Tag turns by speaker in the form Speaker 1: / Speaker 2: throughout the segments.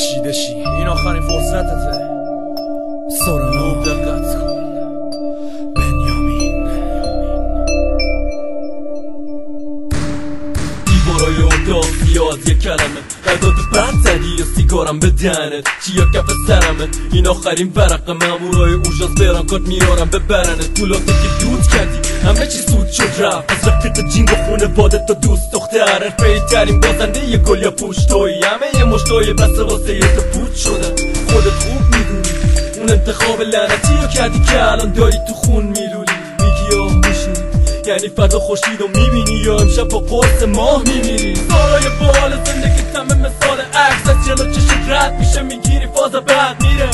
Speaker 1: بخشیده شی. این آخرین فرصتته.
Speaker 2: سورنا
Speaker 1: دقت کن.
Speaker 2: بنیامین.
Speaker 3: دیوارای اتاق زیاد یه کلمه. قداد بند زدی سیگارم به دهنت چیا کف سرمه؟ این آخرین ورق مامورای اوژاس بران کات میارم به برنت پولاتو که همه چی سود شد رفت. از رفیق جینگ و خونه بادت تا دوست دختر حرفه ترین بازنده یه گل یا پوش توی. همه یه مشتای بس واسه یه تا پوچ شدن خودت خوب می‌دونی. اون انتخاب لعنتی رو کردی که الان داری تو خون میلولی. میگی آه میشونی یعنی فردا خوشید و می‌بینی یا امشب با قرص ماه میمیری. سالای بال زندگی همه مثال عکس. از جلو چشت رد میشه می‌گیری فاز بعد میره.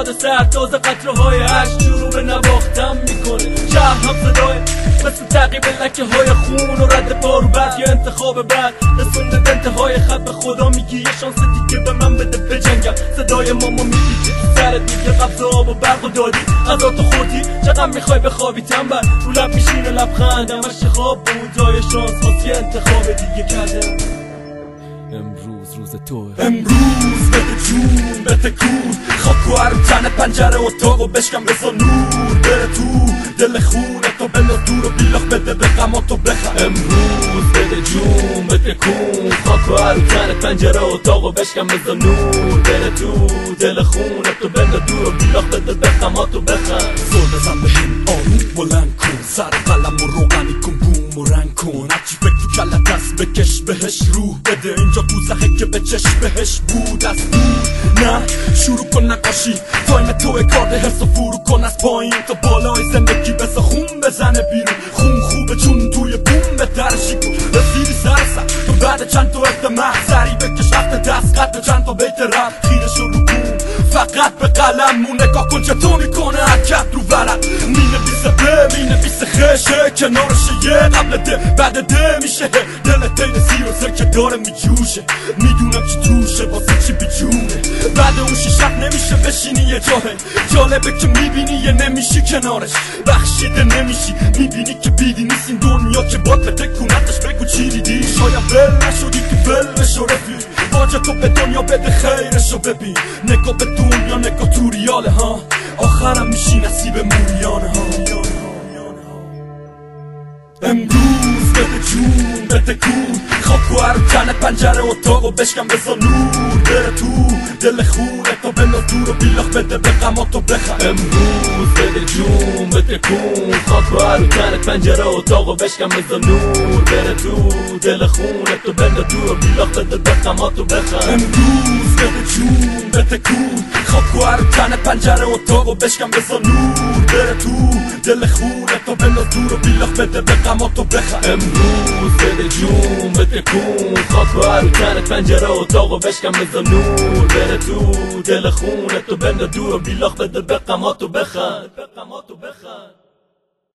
Speaker 3: باد سر تازه قطره های عشق شروع به نواختم می‌کنه. شهر هم صدای مثل تعقیب لکه های خون و رد بارو بعد یا انتخاب بعد. رسونده انتهای خط به خدا میگی یه شانس دیگه به من بده بجنگم صدای ماما میپیچه سرت دیگه قبض آب و برق و دادی. غذا تو خوردی؟ چقدر می‌خوای بخوابی تنبل؟ رو لب میشینه لبخند همش خواب بود. جای شانس واسه انتخاب دیگه کردم. امروز روز توه
Speaker 1: امروز بده جون بده کون خاک و تن پنجره اتاق و بشکم بزا نور. بره تو دل خونه تو بنداز دور و بیلاخ بده به غماتو بخم
Speaker 3: امروز بده جون بده کون خاک و عروتن پنجره اتاق و بشکم بزا نور. بره تو دل خونه تو بنده دور و بیلاخ بده به غماتو بخم
Speaker 1: زل بزن به هم آروم بلند کن. سر قلم و روغنی کن بوم و رنگ کن. هرچی فکر تو کلت هست بکش بهش روح بده. اینجا دوزخه که به چشم بهش بود از دور. نه شروع کن نقاشی. تایم تو کارد حس و فرو کن از پایین. تا بالای زندگی بزا خون بزنه بیرون. خون خوبه چون توی بوم به درشی کن رسیدی سر تو بعد چند تا اقدمه سری بکش وقت دست قد چند تا بیت رب خیره شروع کن فقط به قلم مون نگاه کن چطور می‌کنه حرکت رو ورق می نویسه به می نویسه خشه کنارشه یه قبل ده بعد ده میشه دل تین سیر و سر که داره میجوشه می‌دونم چی توشه واسه چی بیجونه بعد اون شیشت نمیشه بشینی یه جاهه جالبه که می‌بینی یه نمیشی کنارش بخشیده نمیشی می‌بینی که بیدی نیست این دنیا که باد به تکونتش بگو چی دیدی شاید ول نشدی تو ول بشو رفیق باجه تو به دنیا بده خیرشو ببین. نگاه به دنیا نگاه تو ریاله ها. آخرم میشی نصیب موریانه ها. امروز بده جون بده کون خاک و تن پنجره اتاق و بشکم بزا نور. بره تو دل خونه تا بنداز دور و بیلاخ بده به غماتو بخم
Speaker 3: امروز بده جون بده کون. خاک و عروتن پنجره اتاق و بشکم بزا نور. بره تو دل خونه تو بنده دور و بیلاخ بده به غماتو بخم
Speaker 1: امروز بده جون بده کون. خاک و تن پنجره اتاق و بشکم بزا نور. بره تو دل خونه تا بنداز دور و بیلاخ بده به غماتو بخم
Speaker 3: امروز بده جون بده کون. خاک و عروتن پنجره اتاق و بشکم بزا نور. بره تو دل خونه تو بنده دور و بیلاخ بده به غماتو بخند